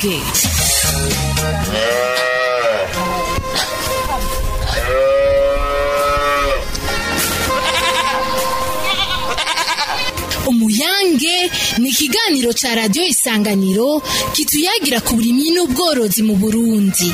Gate. Umuyange ni ikiganiro cya radiyo isanganiro kituyagira ku burimyi n'ubworozi mu Burundi.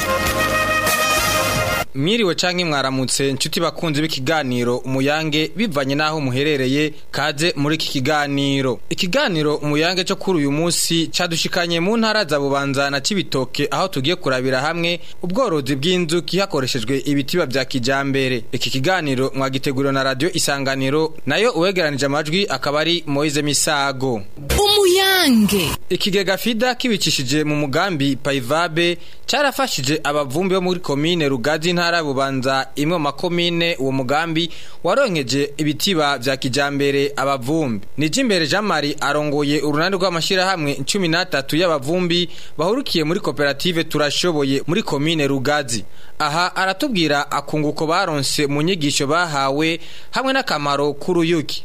mwiriwe canke mwaramutse inshuti bakunze b'ikiganiro umuyange bivanye naho muherereye kaze muri iki kiganiro ikiganiro umuyange cyo kuri uyu munsi cadushikanye mu ntara za bubanza na cibitoke aho tugiye kurabira hamwe ubworozi bw'inzuki hakoreshejwe ibitiba bya kijambere iki kiganiro mwagiteguriwe na radio isanganiro nayo uwegeranije amajwi akaba ari Moise Misago umuyange ikigega fida kibicishije mu mugambi Paivabe carafashije abavumbi bo muri commune Rugazi ntara bubanza imwe makomine uwo mugambi waronkeje ibitiba vya kijambere abavumbi nijimbere Jean Marie arongoye urunani rw'amashirahamwe 13 y'abavumbi bahurukiye muri koperative turashoboye muri komine Rugazi aha aratubwira akunguko baronse mu nyigisho bahawe hamwe n'akamaro k'uruyuki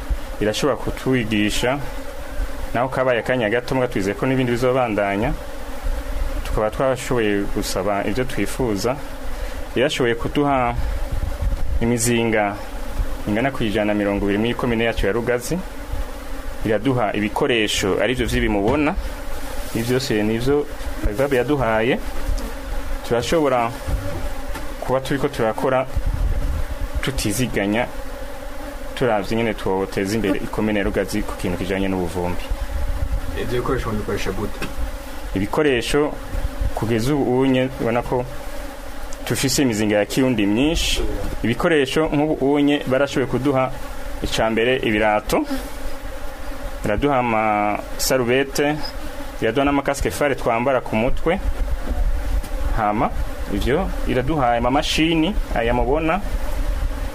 irashobora kutuyigisha naho kabaye akanya gato mwatwizeye ko n'ibindi bizobandanya tukaba twashoboye gusaba ibyo twifuza yashoboye kuduha imizinga ingana ku ijana mirongo ibiri muri komine yacu ya rugazi iraduha ibikoresho ari byo by'ibimubona ibi byose ni byo biba yaduhaye turashobora kuba turi ko turakora tutiziganya turabye nyine tuwoteza imbere ikomene ya rugazi ku kintu kijyanye n'ubuvumbi ibyo bikoresho mubikoresha gute ibikoresho kugeza ubu ubona ko tufise imizinga ya kirundi myinshi ibikoresho nk'ubu unye barashoboye kuduha icambere ibirato biraduha amasarubete iraduha n'amakaske fare twambara ku mutwe hama ivyo iraduhaye amamashini aya mubona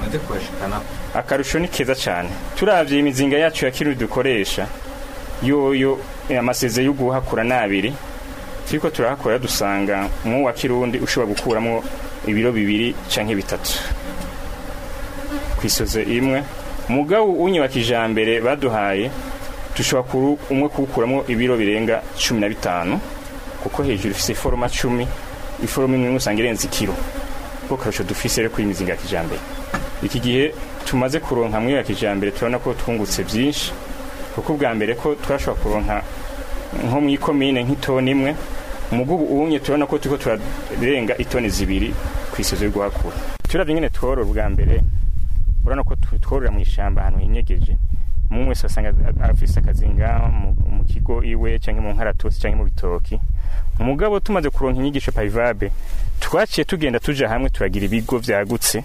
maze kubashikana akarusho ni keza cyane turabye imizinga yacu ya kiri dukoresha yoyo amaseze yo guhakura n'abiri turiko turahakora dusanga mu wa kirundi ushobora gukuramo ibiro bibiri cyangwa bitatu ku isozo imwe mugabo unyubaka ijambere baduhaye dushobora kuru umwe kuwukuramo ibiro birenga cumi na bitanu kuko hejuru ifite iforoma cumi iforoma imwe usanga irenze ikiro kuko akarusho dufise rero kuri imizinga kijambere iki gihe tumaze kuronka hamwe ya kijambere turabona ko twungutse byinshi kuko ubwa mbere ko twashobora kuronka nko mu ikomine nk'itoni imwe mugubu ubunye turabona ko turiko turarenga itoni zibiri ku isozo yo turavye ingene tworora ubwa mbere urabona ko tworora mu ishamba ahantu hinyegeje umwe wese asanga afise akazi mu kigo iwe canke mu nkaratusi canke mu bitoki umugabo tumaze kuronka inyigisho parivabe twaciye tugenda tuja hamwe turagira ibigo byagutse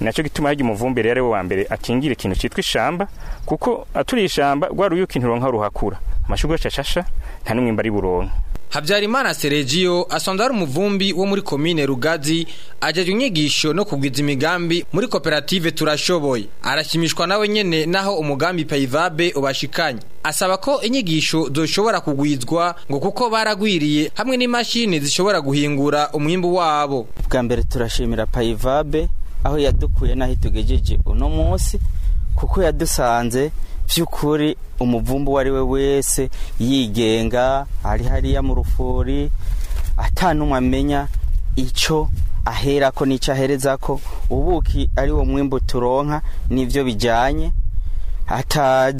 nacyo gituma hajya umuvumbi rero wa mbere akingira ikintu cyitwa ishyamba kuko aturiye ishamba rwa ruyuki nturonka ruhakura amashugwe acashasha nta n'umwimba ari buronka habyarimana seregiyo asanzwe ari umuvumbi wo muri komine rugazi agejwe inyigisho no kugwiza imigambi muri koperative turashoboye arashimishwa nawe nyene naho umugambi payivabe ubashikanye asaba ko inyigisho zoshobora kugwizwa ngo kuko baragwiriye hamwe n'imashini zishobora guhingura umwimbu wabo bwa mbere turashimira payivabe aho yadukuye n'aho tugejeje uno munsi kuko yadusanze by'ukuri umuvumbu uwo ari we wese yigenga ari hariya mu rufuri atanumwe amenya icyo ahera ko n'icyo ahereza ko ubuki ari wo mwimbu turonka n'ibyo bijyanye atazi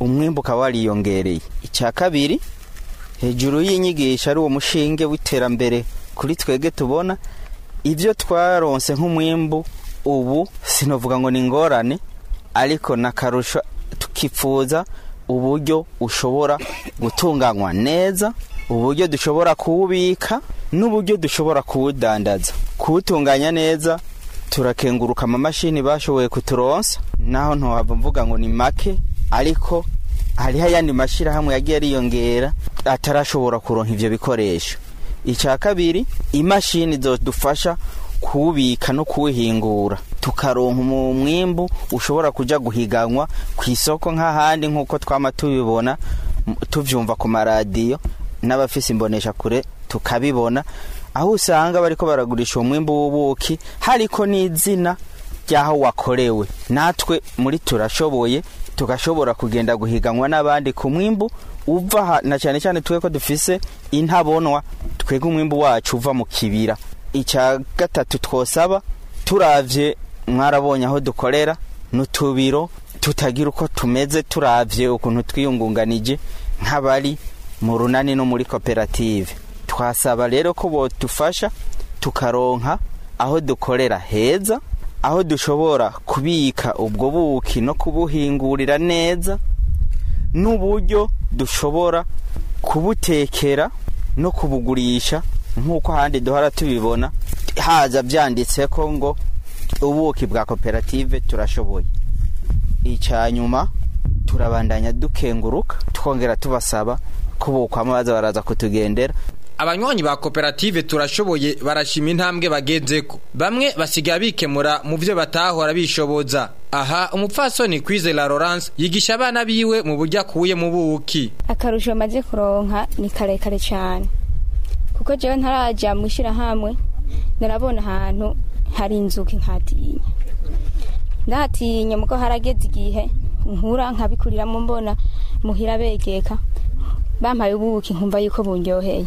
umwimbu ukaba wariyongereye icya kabiri hejuru y'inyigisho ari uwo mushinge w'iterambere kuri twege tubona ibyo twaronse nk'umwimbu ubu sinavuga ngo ni ingorane ariko n'akarusho tukifuza uburyo ushobora gutunganywa neza uburyo dushobora kuwubika n'uburyo dushobora kuwudandaza kuwutunganya neza turakenguruka amamashini bashoboye kuturonsa naho ntuhava mvuga ngo ni make ariko hariho ayandi mashyirahamwe yagiye yariyongera atarashobora kuronka ibyo bikoresho icya kabiri imashini dufasha kuwubika no kuwuhingura tukaronka umwimbu ushobora kujya guhiganwa ku isoko nk'ahandi nk'uko twama tubibona tubyumva ku maradiyo n'abafise kure tukabibona aho usanga bari baragurisha umwimbu w'ubuki hariko n'izina ry'aho wakorewe natwe muri turashoboye tugashobora kugenda guhiganwa n'abandi ku mwimbu uva na cyane cyane twe ko dufise intabonwa twega umwimbu wacu uva mu kibira icya gatatu twosaba turavye mwarabonye aho dukorera n'utubiro tutagira uko tumeze turabye ukuntu twiyungunganije nk'abari mu runani no muri koperative twasaba rero ko bodufasha tukaronka aho dukorera heza aho dushobora kubika ubwo buki no kubuhingurira neza n'uburyo dushobora kubutekera no kubugurisha nk'uko ahandi duhora tubibona haza byanditse ko ngo ubuki bwa koperative turashoboye icya nyuma turabandanya dukenguruka twongera tubasaba kubukwamo baza baraza kutugendera abanywanyi ba koperative turashoboye barashima intambwe bagenze ko bamwe basigaye bikemura mu byo batahora bishoboza aha umupfasoni kwizera Laurence yigisha abana biwe mu buryo akuye mu buki akarusho maze kuronka ni karekare cyane kuko jewe ntarajya mu ishyirahamwe ntarabona ahantu hari inzuka inkatiye ndahatinya muko harageze igihe nkura nkabikuriramo mbona muhira begeka bampaye ubuki nkumva yuko bunyoheye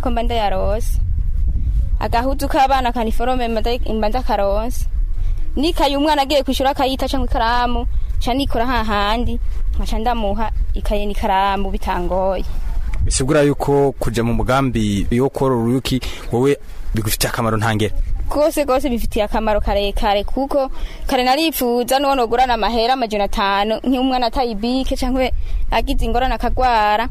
ko mba ndayaronse agahudu k'abana ka niforome mba ndakaronse n'ikayi umwana agiye kwishyura akayita cyangwa ikaramu nca nikora hahandi nkaca ndamuha ikaye n'ikaramu bitangoye bisigura yuko kujya mu mugambi wo korora uruyuki wowe bigufitiye akamaro ntangere rwose rwose bifitiye akamaro karekare kuko kare narifuza n'uwo nogurana amahera amajana atanu nk'umwana ataye ibike cyangwa agize ingorane akagwara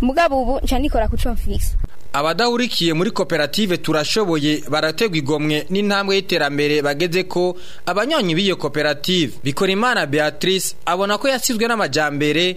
mugabo ubu nca nikora ku cofix abadahurikiye muri koperative turashoboye barategwa igomwe n'intambwe y'iterambere bageze ko abanyonyi b'iyo koperative bikora imana beatrice abona ko yasizwe n'amajyambere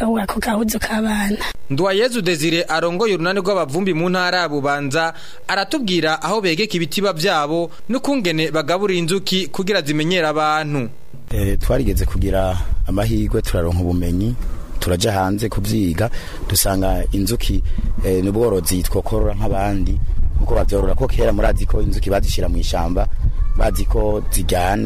ako kabuzi k'abana Nduwayezu Desire arongoye urunani rw'abavumbi mu ntara ya Bubanza aratubwira aho begeka ibitiba byabo n'ukungene bagabura inzuki kugira zimenyera abantu eh, twarigenze kugira amahirwe turaronka ubumenyi turajya hanze kubyiga dusanga inzuki eh, n'ubworozi twokorora nk'abandi kuko babyorora ko kera murazi ko inzuki bazishyira mu ishyamba bazi ko zijyana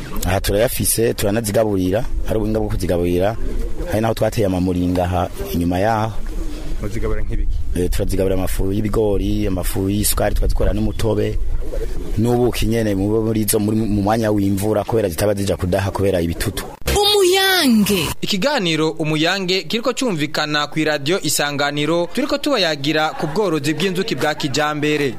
aha turayafise turanazigaburira hari ubuhinga bwo kuzigaburira hari naho twateye amamuringa inyuma yaho muzigabura nk'ibiki e, turazigaburira amafu y'ibigori amafu y'isukari tukazikora n'umutobe n'ubuki nyene muri zo mu mwanya w'imvura kubera zitaba zija kudaha kubera ibitutu umuyange ikiganiro umuyange kiriko cyumvikana ku radio isanganiro turiko tubayagira ku bworozi bw'inzuki bwa kijambere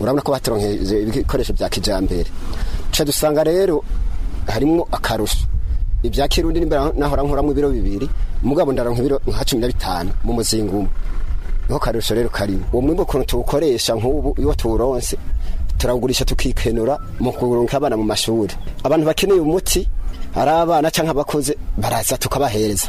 urabona ko baturonkeje ibikoresho bya kijambere duca dusanga rero harimo akarusho ibya kirundi nahora nkoramo ibiro bibiri mugabo ndaronka ibiro nka cumi na bitanu mu muzingo niho karusho rero karimo uwo mwimbo ukuntu tuwukoresha nk'ubu iyo tuwuronse turagurisha tukikenura mu kuronka abana mu mashuri abantu bakeneye umuti ari abana cyangwa abakozi baraza tukabahereza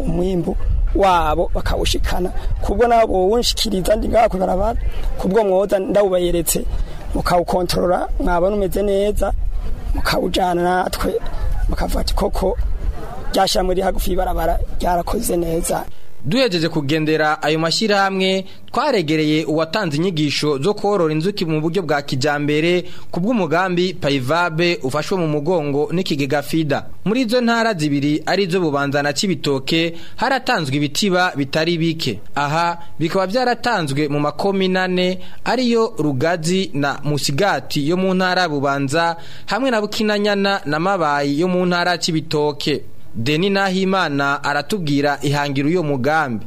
umwimbu wabo bakawushikana kubwo nabo wunshikiriza ndi ngaha ku barabara kubwo mwoza ndawubayeretse mukawukontorora mwaba umeze neza mukawujyana natwe mukavuga ati koko ryashyira muri hagufi y'ibarabara ryarakoze neza duhejeje kugendera ayo mashyirahamwe twaregereye uwatanze inyigisho zo korora inzuki mu buryo bwa kijyambere ku bw'umugambi payivabe ufashwe mu mugongo n'ikigega fida muri izo ntara zibiri zo bubanza na kibitoke haratanzwe ibitiba bitari bike aha bikaba byaratanzwe mu makominane ariyo rugazi na musigati yo mu ntara bubanza hamwe na bukinanyana na mabayi yo mu ntara kibitoke deni nahimana aratubwira ihangiro uyu mugambi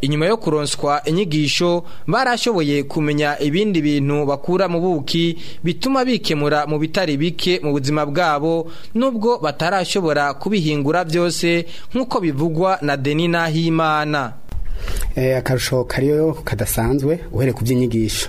inyuma yo kuronswa inyigisho barashoboye kumenya ibindi bintu bakura mu buki bituma bikemura mu bitari bike mu buzima bwabo nubwo batarashobora kubihingura byose nk'uko bivugwa na Deni Nahimana Eh, akarusho kariyo kadasanzwe uhereye ku by'inyigisho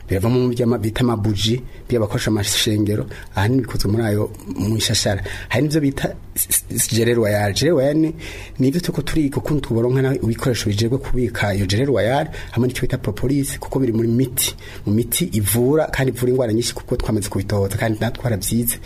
biravamo bita amabuji by'abakoresha amashengero ahanini bikozwe muri ayo mu ishashara hari n'ibyo bita gererwayari gererwayari ni ibyo turi turiga ukuntu tuboronka ibikoresho bijejwe kubika iyo gererwayari hamwe n'icyo bita propolis kuko biri muri miti imiti mu miti ivura kandi ivura indwara nyinshi kuko twamaze kubitohoza kandi natwe twarabyize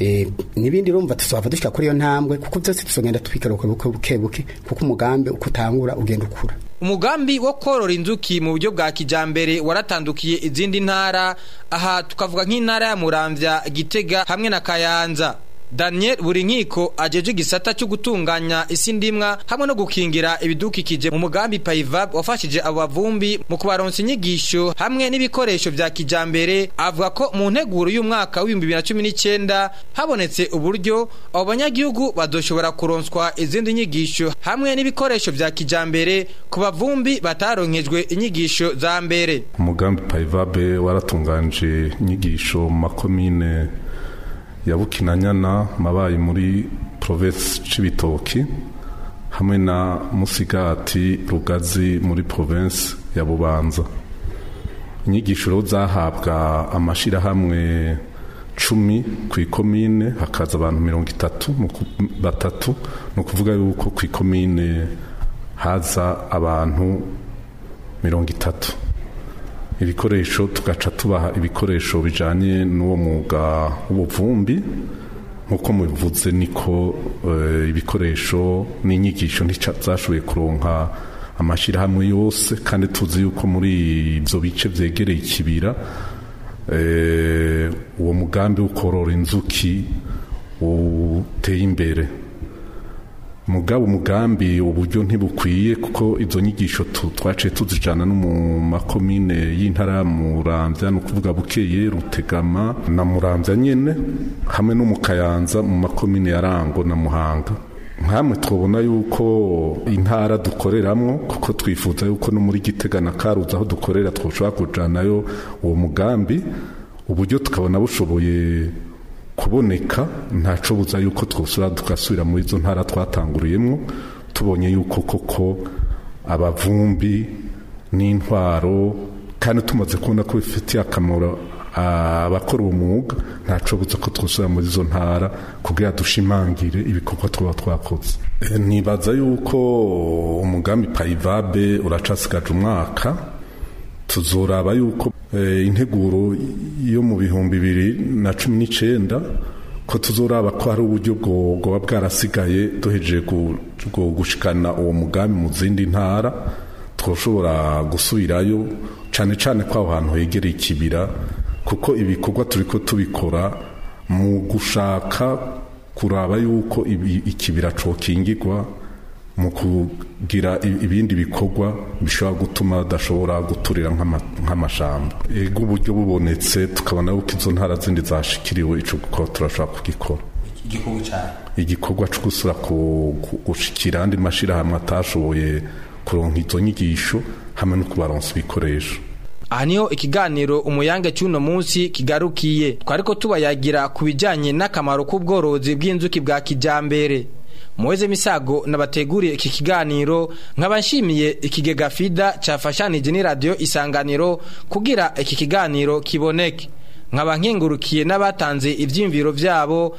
e, n'ibindi urumva tuzava dushika kuri iyo ntambwe kuko byose tuzogenda tubikaruka buke buke kuko umugambi uko utangura ugenda ukura umugambi wo korora inzuki mu buryo bwa kijyambere waratandukiye izindi ntara aha tukavuga nk'intara ya muramvya gitega hamwe na kayanza Daniel buri nkiko ajeje igisata cyo gutunganya isi ndimwa hamwe no gukingira ibidukikije mu mugambi Payvab wafashije abo bavumbi mu kubaronsa inyigisho hamwe n'ibikoresho bya kijambere avuga ko mu nteguro y'umwaka na cumi n’icyenda habonetse uburyo abo banyagihugu badoshobora kuronswa izindi nyigisho hamwe n'ibikoresho bya kijambere ku bavumbi bataronkejwe inyigisho za mbere umugambi Payvab waratunganije inyigisho mu makomine ya bukinanyana mabaye muri provensi c'ibitoki hamwe na musigati rugazi muri provensi ya bubanza inyigisho zahabwa amashyirahamwe cumi ku ikomine hakaza abantu mirongo itatu batatu ni ukuvuga yuko ku ikomine haza abantu mirongo itatu ibikoresho tugaca tubaha ibikoresho bijyanye n'uwo mwuga w'ubuvumbi nk'uko mubivuze niko eh, ibikoresho n'inyigisho zashoboye kuronka amashyirahamwe yose kandi tuzi yuko muri ibyo bice byegereye ikibira eh, uwo mugambi wo korora inzuki uteye imbere mugabo umugambi uburyo ntibukwiye kuko izo nyigisho twaciye tuzijyana no mu makomine y'intara ya murambya ni ukuvuga bukeye rutegama na murambya nyine hamwe no mu kayanza mu makomine ya rango na muhanga nkamwe twabona yuko intara dukoreramo kuko twifuza yuko no muri gitegana karuza aho dukorera twashobora kujyanayo uwo mugambi uburyo tukabona bushoboye kuboneka ntacobuza yuko twusura tugasubira muri izo ntara twatanguriyemo tubonye yuko koko abavumbi n'intwaro kandi tumaze kubona ko bifitiye akamaro abakora uwo mwuga ntacobuza ko twusura muri izo ntara kugira dushimangire ibikorwa tuba twakoze nibaza yuko umugambi payivabe uracasigaje umwaka tuzuraba yuko eh, integuro yo mu bihumbi bibiri na cumi n'icyenda ko tuzuraba ko hari uburyo bwoba bwarasigaye duhejeje gushikana uwo mugambi mu zindi ntara twashobora gusubirayo cyane cyane ko aho hantu hegereye ikibira kuko ibikorwa turi ko tubikora mu gushaka kuraba yuko ikibira cokingirwa mu kugira ibindi bikorwa bishobora gutuma adashobora guturira nk'amashamba ego uburyo bubonetse tukabona yuko izo ntara zindi zashikiriwe icyo gukora turashobora kugikora igikorwa cyo gusura gushikira andi mashyirahamwe atashoboye kuronka izo nyigisho hamwe no kubaronsa ibikoresho aha niho ikiganiro umuyange cy'uno munsi kigarukiye twariko tubayagira ku bijyanye n'akamaro k'ubworozi bw'inzuki bwa kijyambere muweze misago nabateguriye iki kiganiro nk'abashimiye ikigega fida cyafashanije n'iradiyo isanganiro kugira iki kiganiro kiboneke nkaba nkengurukiye n'abatanze ibyiyumviro byabo